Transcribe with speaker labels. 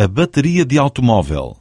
Speaker 1: a bateria de automóvel.